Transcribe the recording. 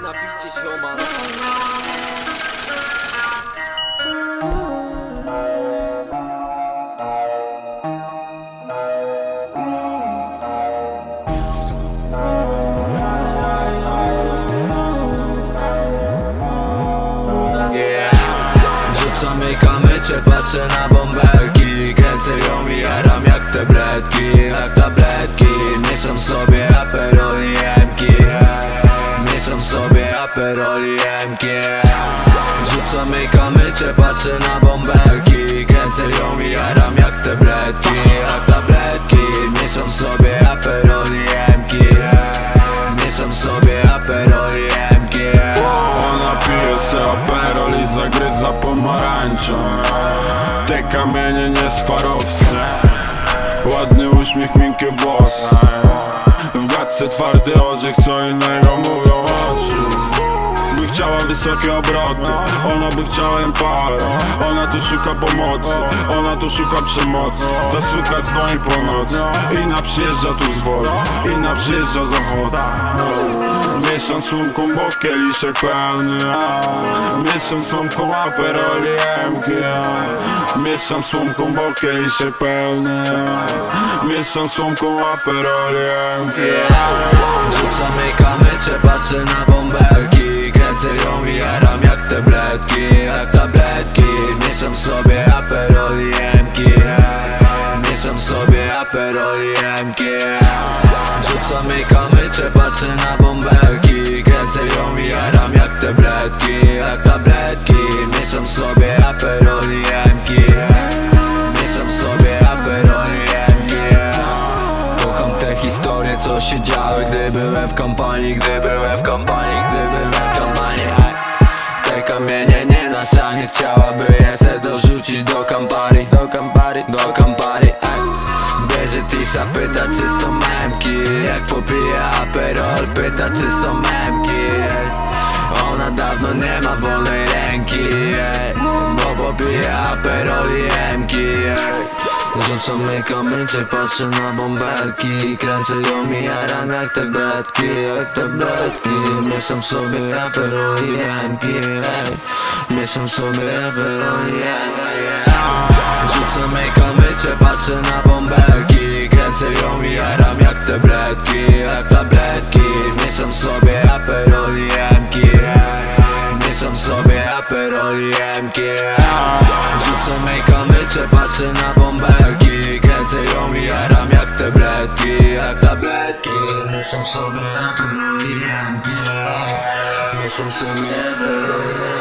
Się, oman. Yeah. Rzucamy kamycze, patrzę na bąbelki sobie aperol i emki Rzucamy kamycze, patrzę na bąbelki. Kręcę ją i jaram jak tabletki Jak tabletki Mieszam sobie aperol i emki Mieszam sobie aperol i emki Ona pije se aperol i zagryza pomarańczą. Te kamienie nie swarowce Ładny uśmiech, miękkie włosy. W gadce twardy orzech, co innego mówią chciała wysokie obroty. Ona by chciała empire. Ona tu szuka pomocy. Ona tu szuka przemocy. Zasłucha dzwoni po nocy. Ina przyjeżdża tu z wody. Ina przyjeżdża za wodę. Mieszam słomką, bo kieliszek pełny. A. Mieszam słomką, aperol i emki a. Mieszam słomką, bo kieliszek pełny. Mieszam słomką, aperol i emki Rzucamy kamycze, patrzę na bąbelki ją i jaram jak tabletki Jak tabletki. Mieszam sobie aperol i emki Mieszam sobie aperol i emki Rzucamy kamycze, patrzę na bąbelki. Kręcę ją i jaram jak tabletki Jak tabletki. Mieszam sobie aperol i emki Mieszam sobie aperol i emki Kocham te historie, co się działy, gdy byłem w kompanii Gdy byłem w kompanii, gdy byłem. Te kamienie nie na sanie Chciałaby je se dorzucić do kampari Do kampari, do kampari. Bierze tisa, pyta czy są memki Jak popije aperol, pyta czy są memki. Ona dawno nie ma wolnej ręki. Bo popije aperol i emki ej. Rzucamy kamycze, patrzę na bąbelki. Kręcę ją i jaram jak tabletki Jak tabletki Mieszam sobie aperol i emki ej. Mieszam sobie aperol i emki Rzucamy kamycze, patrzę na bąbelki. Kręcę ją i jaram jak tabletki Jak tabletki Mieszam sobie aperol i emki Mieszam sobie aperol i emki Rzucamy kamycze, patrzę na bąbelki jaram jak tabletki Jak tabletki Mieszam sobie aperol i emki Mieszam sobie aperol i